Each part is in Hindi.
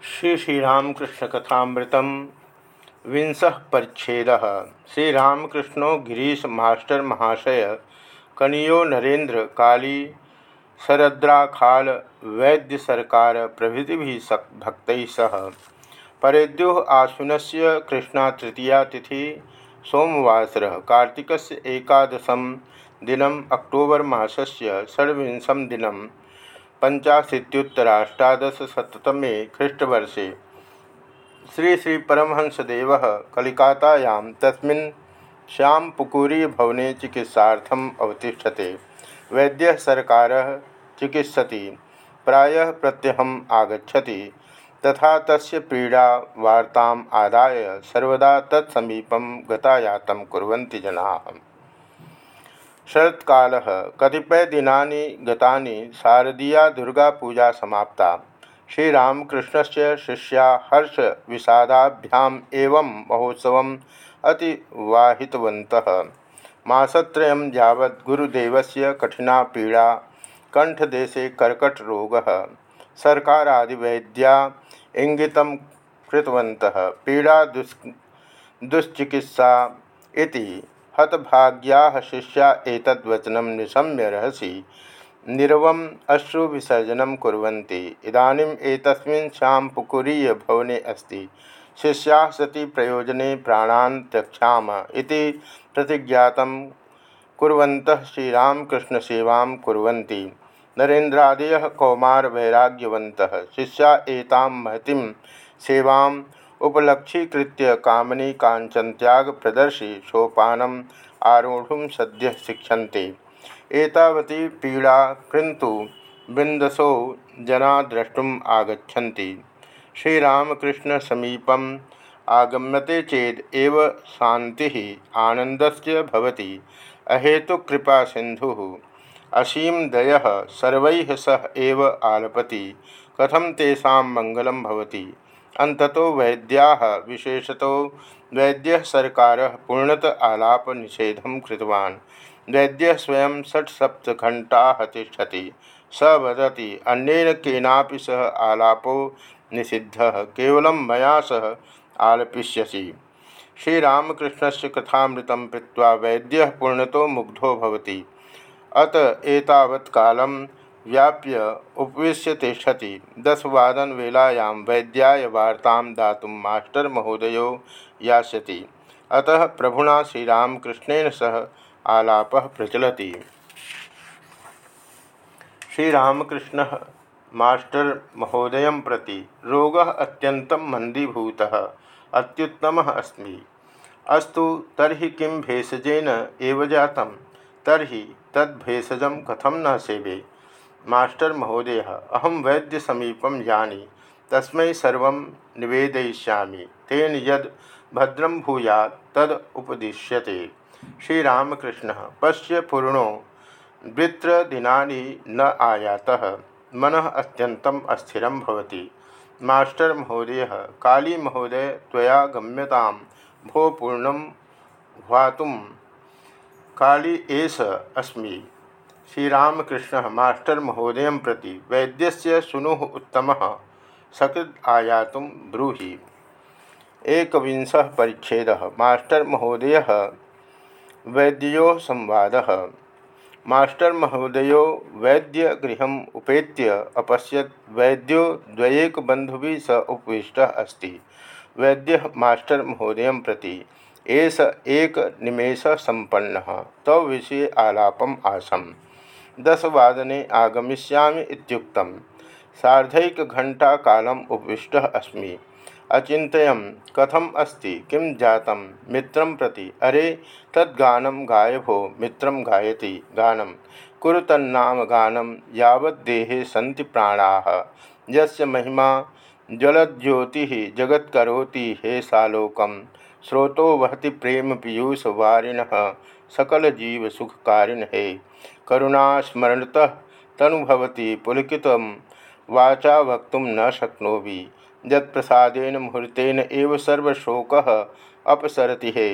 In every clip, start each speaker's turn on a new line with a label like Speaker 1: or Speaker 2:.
Speaker 1: श्री श्रीरामकृष्ण कथामृत विंश परिच्छेद। श्रीरामकृष्णो गिरीश मास्टर महाशय, कनियो नरेन्द्र काली शरद्राखाल वैद्य सरकार प्रभृति भक्त सह। परेद्यो आश्विन से कृष्णा तृतीया तिथि, सोमवासर। कार्तिक एकादशम दिन अक्टोबर मासस्य षड्विंशम दिन पंचाशीत्युत्तराष्टादशतमे ख्रीष्टवर्षे श्री श्री परमहंसदेव कलिकातायां तस्मिन् भवने चिकित्सार्थम् अवतिष्ठते। वैद्य सरकार चिकित्सति। प्रायः प्रत्यहम् आगछति तथा तस्य पीड़ा, वार्ताम् आदाय सर्वदा तत्समीपं गतायातं कुर्वन्ति जनाः। शरत्काल कतिपय दिना गतानि शारदीया दुर्गा पूजा समाप्ता। श्रीरामकृष्ण से शिष्या हर्ष विषादाभ्याम एवं महोत्सव अतिवाहितवन्तः। मासत्रयं यावत् गुरुदेवस्य कठिना पीड़ा कंठदेशे कर्कटरोगः, सर्कारादिवैद्या इंगितं पीड़ा दुस् दुश्चिकित्सा हतभाग्या शिष्या एतद्वचनं निशम्य रहसी। निर्वम अश्रु विसर्जन कुर्वन्ति। इदानीम् एतस्मिन् श्यामपुकुरीय भवने अस्ति। शिष्या सती प्रयोजने प्राणान् त्यक्षाम प्रतिज्ञातं कुर्वन्तः श्रीरामकृष्णसेवां कुर्वन्ति। नरेन्द्रादयः कौमारवैराग्यवन्तः। शिष्या एतां महतीं सेवां उपलक्षीकृत्य कामनी कांचन त्याग प्रदर्शी सोपानम आरूढ़ सद्य शिक्षन्ते। एतावती पीड़ा किंतु बिंदसो जना द्रष्टुम श्रीरामकृष्ण समीपम आगम्यते चेद शांति भवति। अहेतुक सिंधु असीम दय सर्व सह एव आलपति। कथम तेषा मंगल भवति? अंततो वैद्या विशेषतो वैद्य सरकार पूर्णत आलाप निषेध कृतवान्। वैद्य स्वयं षट्सप्त घंटा तिष्ठति स वदति, अन्येन केनापि सह आलापो निषिद्ध, केवल मैं सह आलपिष्यसि श्रीरामकृष्ण से कथामृत पीवा वैद्य पूर्णतो मुग्धो अत एतावत् कालम व्याप्य उपवेश्य तिष्ठति दसवादन वेलायां वैद्याय वार्ता दातुं मास्टर महोदय यास्यति। अतः प्रभुना श्रीरामकृष्णेन सह आलाप प्रचलति। श्रीरामकृष्ण मास्टर महोदय प्रति रोग अत्यंतं मंदीभूतः अत्युत्तमः अस्मि। अस्तु, तर्हि किं भेषजेन एव जातं? तर्हि तद्भेषजं कथं न सेवे? मास्टर महोदय अहम वैद्य समीपम जानी तस्म सर्व निवेदयिष्यामि, तेन यद भद्रम भूया तद उपदिश्यते। श्रीरामकृष्ण, पश्य पूर्णो वृत्रदिनानि न आयातः, मन अत्यम अस्थिर मास्टर महोदय, काली महोदय, त्वया गम्यतां भो पूर्णं ह्वातुं काली अस्मि। श्रीरामकृष्ण मास्टर महोदय प्रति वैद्य सुनु उत्तम सकृद आयात ब्रूहि। एक परिच्छेद। मास्टर महोदय वैद्यो संवाद। मास्टर महोदय वैद्य गृह उपेत्य अपश्यत वैद्यो द्वयेक बंधुभि स उपविष्ट अस्त। वैद्य मास्टर महोदय प्रति एष एक निमेष संपन्न तव तो विषय आलापम आसम। दसवादने सार्धैकघण्टा कालम् उपविष्टः अस्मि। अचिन्तयं, कथम् अस्ति? किं जातं मित्र प्रति। अरे, तद्गानं गाय भो मित्र गायति। गानं। कुरु तन्नाम गानं यावद्देहे सन्ति प्राणाः। यस्य महिमा, ज्वलज्योतिः जगत्करोति हे सालोकं स्रोतो वहति प्रेम पीयूष वारिण सकल जीव सुखकारिण हे। करुणास्मरणतः तनुभवती पुलकित वाचा वक्त न शक्नोमि यत्प्रसादेन मुहूर्तेन एव सर्वशोक अपसरति हे।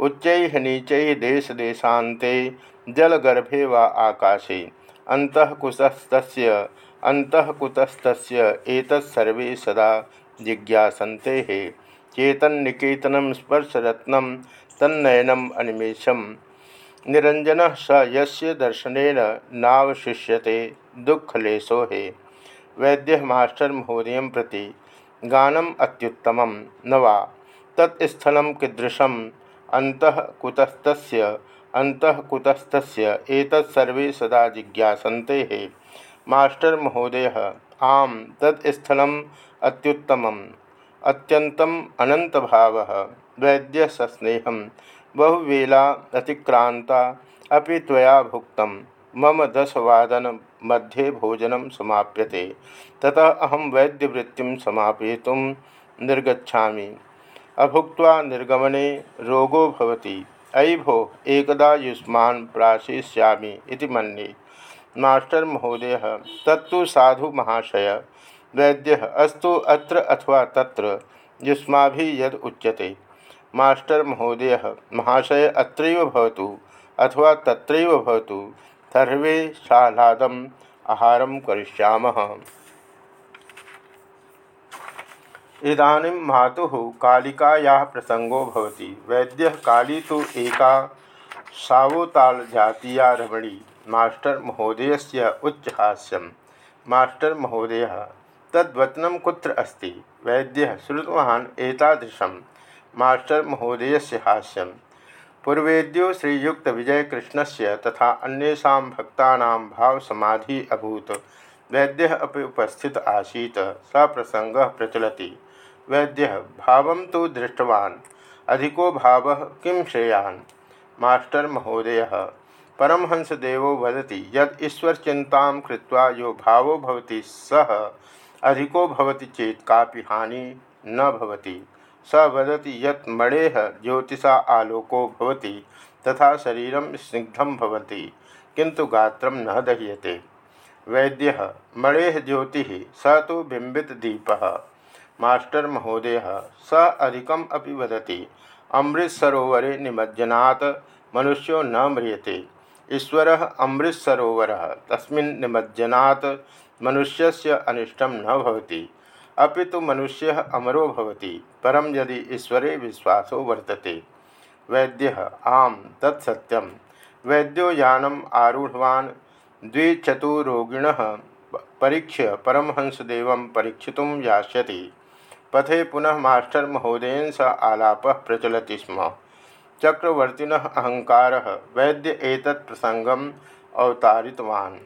Speaker 1: उच्च नीच देश देशान्ते जलगर्भे व आकाशे। अंतकुतस्त अंतकुतस्त सदा जिज्ञासन्ते चेतन स्पर्शरत्न तन्नयनम निरंजन स यस्य दर्शनेन नावशिष्यते, दुःखलेशो हे। वैद्य मास्टर महोदय प्रति गानम अत्युत्तम। न वा तत्स्थल कीदृशम? अंतः कुतस्तस्य? अंतः कुतस्तस्य? एतत्सर्वे सदा जिज्ञासन्ते हे। मास्टर महोदय आम तत्स्थल अत्युत्तम अत्यंतम अनंत भाव वैद्य सस्नेह बहुवेला अतिक्रांता अभी त्वया भुक्त मम दशवादन मध्ये भोजन समाप्यते। ततः अहम वैद्यवृत्ति समापयित निर्गछा अभुक्त निर्गमने रोगो भवति। अयि भो एकदा युष्मान प्राशिष्यामि मन्ये। मास्टर महोदय, तत्तु साधु महाशय। वैद्य, अस्तु अत्र अथवा तत्र। युष्माभि यद उच्यते। मास्टर महोदय, महाशय भवतु अथवा तत्रैव भवतु, सर्वे सालादम आहारम करिष्यामः। इदानीं मातुः कालिकायाः प्रसंगो भवति। वैद्यः काली तो एका सावोतालजातीया रमणी मास्टर महोदयस्य उच्चहास्यं मास्टर महोदय, तद्वचनं कुत्र अस्ति? वैद्यः, श्रुतवान् एतादृशं मास्टर महोदयस्य हास्यं पूर्वेद्यो श्रीयुक्त विजयकृष्णस्य तथा अन्येषां भक्तानां भावसमाधि अभूत। वैद्यः अपि उपस्थित आसीत्। स प्रसङ्गः प्रचलति। वैद्यः, भावं तु दृष्टवान्। अधिको भावः किं श्रेयान्? मास्टर महोदयः, परमहंसदेवो वदति, यद ईश्वरचिन्तां कृत्वा यो भावो भवति सः, अधिको भवति चेत कापि हानि न भवति। स वदति यत् मणेः ज्योतिषा आलोको भवति, तथा शरीरं स्निग्धं भवति, किन्तु गात्रं न दह्यते। वैद्य मणे ज्योति स तु बिम्बितदीपः मास्टर् महोदयः, स अधिकम् अपि वदति, अमृतसरोवरे निमज्जनात् मनुष्यो न म्रियते। ईश्वरः अमृतसरोवरः, तस्मिन् निमज्जनात् मनुष्यस्य अनिष्टं न भवति। अभी तो मनुष्य अमरो भवति परम यदि ईश्वरे विश्वासो वर्तते। वैद्य, आम तत्सत्यम वैद्यो यानम आरूढ़वान, द्विचतुरोगिण परीक्ष्य परमहंसदेव परीक्षित यास्यति। पथे पुनः मास्टर महोदयन स आलाप प्रचलति स्म। चक्रवर्तिन अहंकार, वैद्य एक प्रसंगम अवतारितवान्।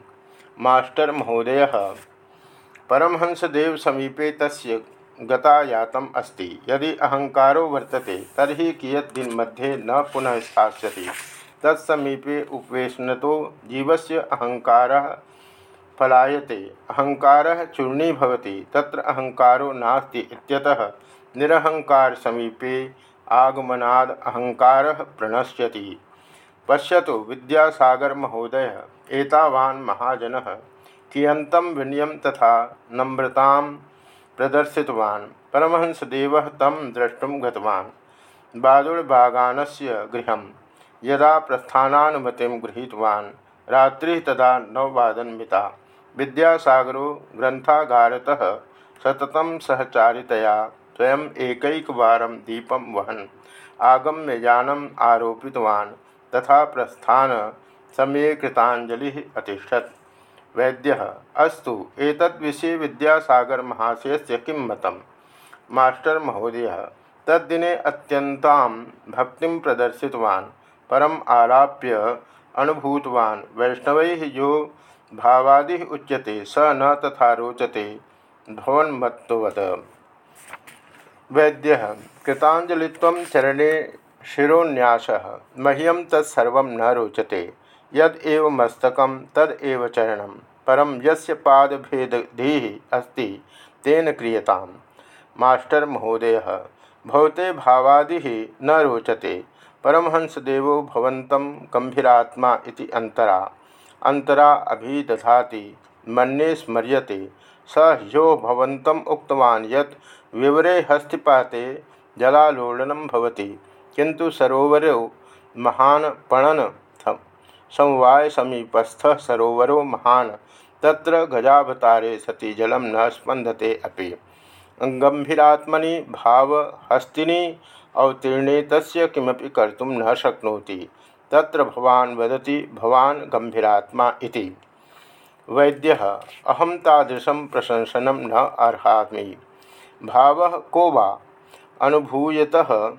Speaker 1: मास्टर महोदय परमहंसदेव समीपे तस्य गतायातम अस्ति। यदि अहंकारो वर्तते, तर्हि कियत् दिन मध्ये न पुनः स्थास्यति। तत्समीपे उपवेशनतो जीवस्य अहंकारः पलायते अहंकार चूर्णी भवति तत्र अहंकारो नास्ति निरहंकार समीपे आगमनाद अहंकारः प्रणश्यति। पश्यतु विद्यासागर महोदय एतावान् महाजनः कियंतम विनयम तथा नम्रता प्रदर्शितवान्। परमहंसदेव तम द्रष्टुम गतवान्। बादुड़बागानस्य गृह यदा प्रस्थानानुमति गृहीतवान्, रात्रि तदा नववादन मिता विद्यासागरो ग्रंथागारतः सततं सहचारितया स्वयं एकैकवारं दीपं वहन्, आगम्य यानम् आरोपितवान्, तथा प्रस्थान समये कृतांजलि अतिष्ठत्। वैद्य। अस्तु, एतद्विषये विद्यासागर महाशय से किं मत मास्टर महोदय, तद्दिने अत्यंतां भक्ति प्रदर्शितवान्, परम आलाप्य अनुभूतवान्, वैष्णव यो भावादि उच्यते, स न तथा रोचते भवन्मत्ववत् वैद्य कृतांजलित्व चरणे शिरोन्यास मह्यम तत्सर्व न रोचते, यद एव मस्तकम तद एव चरणम। परम यस्य पादभेदी अस्ति, तेन क्रियताम। मास्टर महोदय, भवते भावादि न रोचते। परमहंसदेवो भवन्तं गंभीरात्मा इति अंतरा अंतरा अभिदधाति, मन्ये स्मर्यते। स ह्यो भवन्तम् उक्तवान् यत् विवरे हस्तिपाते जलालोलनं भवति किंतु सरोवरो महान पणन समवाय समीपस्थ सरोवरो महान तत्र गजावतारे सती जलम न स्पंदते अपि। गंभीरात्मनि भावहस्तिनी अवतीर्णे तस्य किमपि कर्तुं न शक्नोति। तत्र भवान् वदति, भवान् गंभीरात्मा इति। वैद्यः, अहं तादृशं प्रशंसनं न अर्हामि। भावः को वा? अनुभूयतः,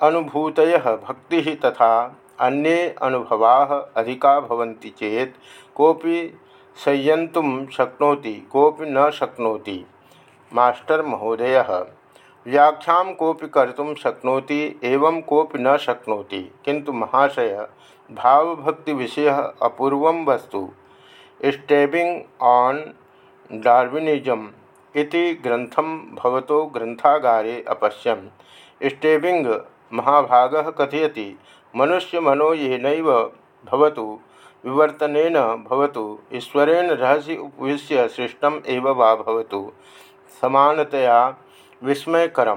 Speaker 1: अनुभूतयः भक्तिः तथा अन्ये अनुभवाः अधिका भवन्ति चेत् कोऽपि संयन्तुं शक्नोति, कोऽपि न शक्नोति। मास्टर महोदय, व्याख्या कोपि कर्तुं शक्नोति, एवं कोपि न शक्नोति। किंतु महाशय भावभक्ति विषय अपूर्व वस्तु। स्टेबिंग ऑन डार्विनिजम इति ग्रंथम भवतो ग्रंथागारे अपश्यम। स्टेबिंग महाभाग कथयति मनुष्य मनो येनैव भवतु। विवर्तनेन भवतु, ईश्वरेण रहस्य उपविश्य सृष्टम एव वा भवतु। समानतया विस्मयकर,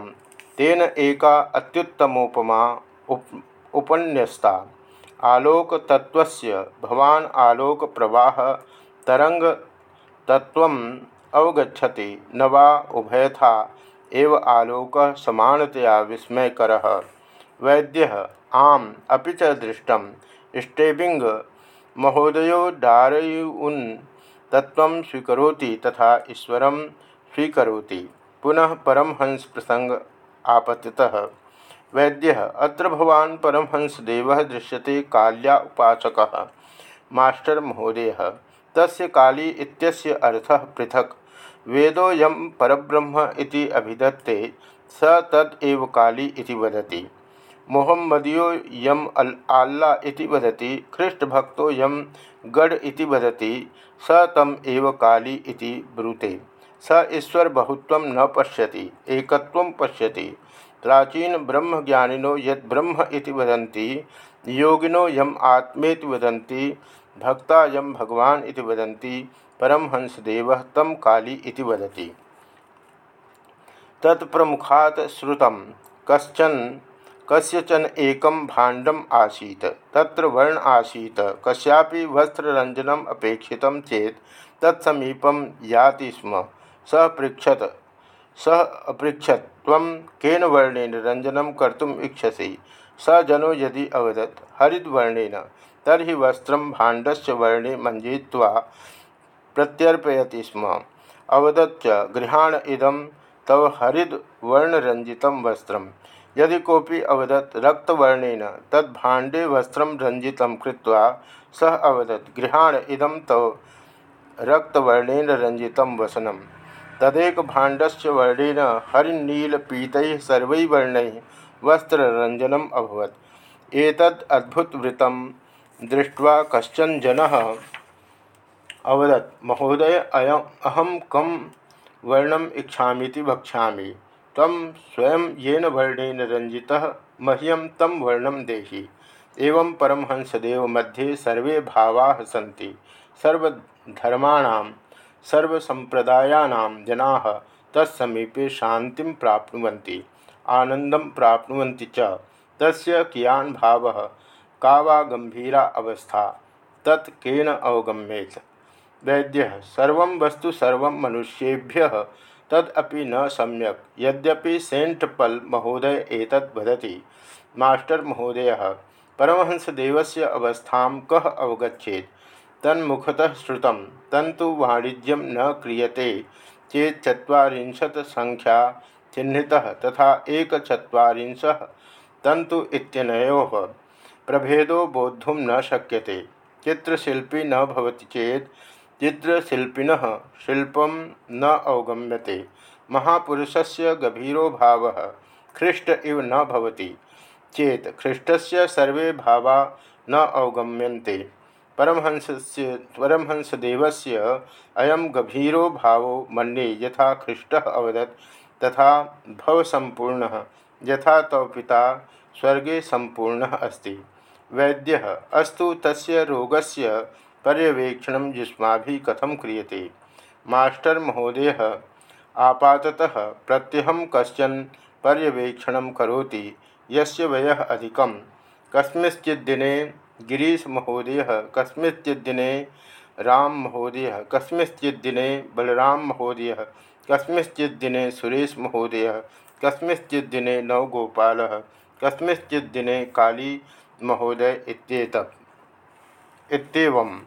Speaker 1: तेन एका अत्युत्तमोपमा उप, उपन्यस्ता। आलोक तत्व भवान आलोक प्रवाह तरंग तत्व अवगछति न वा उभयथा एव आलोक समानतया विस्मयकर। वैद्य, आम अभी च दृष्ट स्टेबिंग महोदयो डारयुन तत्व स्वीकरोति तथा ईश्वर स्वीकरोति। पुनः परमहंस प्रसंग आपतितः। वैद्य, अत्र भवान् परमहंसदेव दृश्यते काल्या उपासक। मास्टर महोदय, तस्य काली इत्यस्य अर्थः पृथक्। वेदोऽयं परब्रह्म इति अभिधत्ते स तद एव काली इति वदति। मोहम्मदियो यम अल, आल्ला वदति ख्रीष्टभक्तो यम गढ़ वदति, स तम एव काली ब्रूते। स ईश्वर बहुत्व न पश्यति एक पश्यति। प्राचीन ब्रह्म इति वदन्ति, योगिनो यम आत्मेति वदन्ति, भक्ता यम भगवान इति वदन्ति परमहंसदेव तम काली वदति। तत्प्रमुखात् श्रुतं कश्चन कस्यचन एकं भाण्डम् आसीत्, तत्र वर्ण आसीत्, कस्यापि वस्त्ररञ्जनम् अपेक्षितं चेत् तत्समीपं याति स्म। स पृछत स अपृछत तम केन वर्णेन रंजनम कर्तुम इच्छसि? स जनो यदि अवदत, हरिद्वर्णेन तरी वस्त्र भाण्डस्य वर्णे मंजय्वा प्रत्यर्पयति स्म। अवदत् गृहाण इदम तव हरिद्वर्णरंजित वस्त्र यदि कोपी अवदत् रक्तवर्णेन तद्भाण्डे वस्त्र रंजित कृत्वा सह अवदत्, गृहाण इदम तव रक्तवर्णेन रंजित वसनम तदेक भाण्डस्य वर्णेन हरिनीलपीतैः सर्वैः वर्णैः वस्त्ररञ्जनम् अभवत्। एतद् अद्भुतवृत्तं दृष्ट्वा कश्चन जनः अवदत्, महोदय, अयम् अहं कं वर्णम् इच्छामीति वक्ष्यामि। त्वं स्वयं येन वर्णेन रञ्जितः, मह्यं तम वर्णं देहि। एवं परमहंसदेव मध्ये सर्वे भावाः सन्ति। सर्वधर्माणां सर्वसंप्रदायानां जनाः तत्समीपे शान्तिं प्राप्नुवन्ति, आनन्दं प्राप्नुवन्ति च। तस्य कियान् भावः? का वा गम्भीरा अवस्था। तत् केन अवगम्येत? वैद्यः, सर्वं वस्तु सर्वं मनुष्येभ्यः तदपि न सम्यक। यद्यपि सेंट पल महोदय एतद् वदति, मास्टर महोदयः, परमहंसदेवस्य अवस्थां कः अवगछेत् तन्मुखतः श्रुत तंतु वाणिज्यम न क्रियते, चेत चुरीशत संख्या चिन्हितः तथा एक चुरीश तंतु प्रभेदो बोद्धुं न शक्यते। चित्रशिल्पी न भवति चेत चित्रशिल्पिनः शिल्पं न अवगम्यते। महापुरुषस्य गभीरो भावः, ख्रीष्ट इव न भवति। चेत ख्रीष्टस्य सर्वे भावा न अवगम्यन्ते। परमहंस परमहंसदेवस्य अयम गभीरो भाव मन्ये यथा ख्रीष्ट अवदत्, तथा भवसंपूर्ण यथा तव पिता स्वर्गे संपूर्ण अस्ति। वैद्य, अस्तु तस्य रोगस्य पर्यवेक्षण युष्माभि कथम क्रियते? मास्टर महोदय आपाततः प्रत्यहम कशन पर्यवेक्षण करोति? यस्य वयः अधिकं? कस्मिंश्चिद्दिने गिरीश महोदय, कस्मिंश्चिद्दिने राम महोदय, कस्मिंश्चिद्दिने बलराम महोदय कस्मिंश्चिदिने सुरेश महोदय कस्मिंश्चिदिने नवगोपाल कस्मिंश्चिदिने काली महोदय इत्येतत्। इत्येवं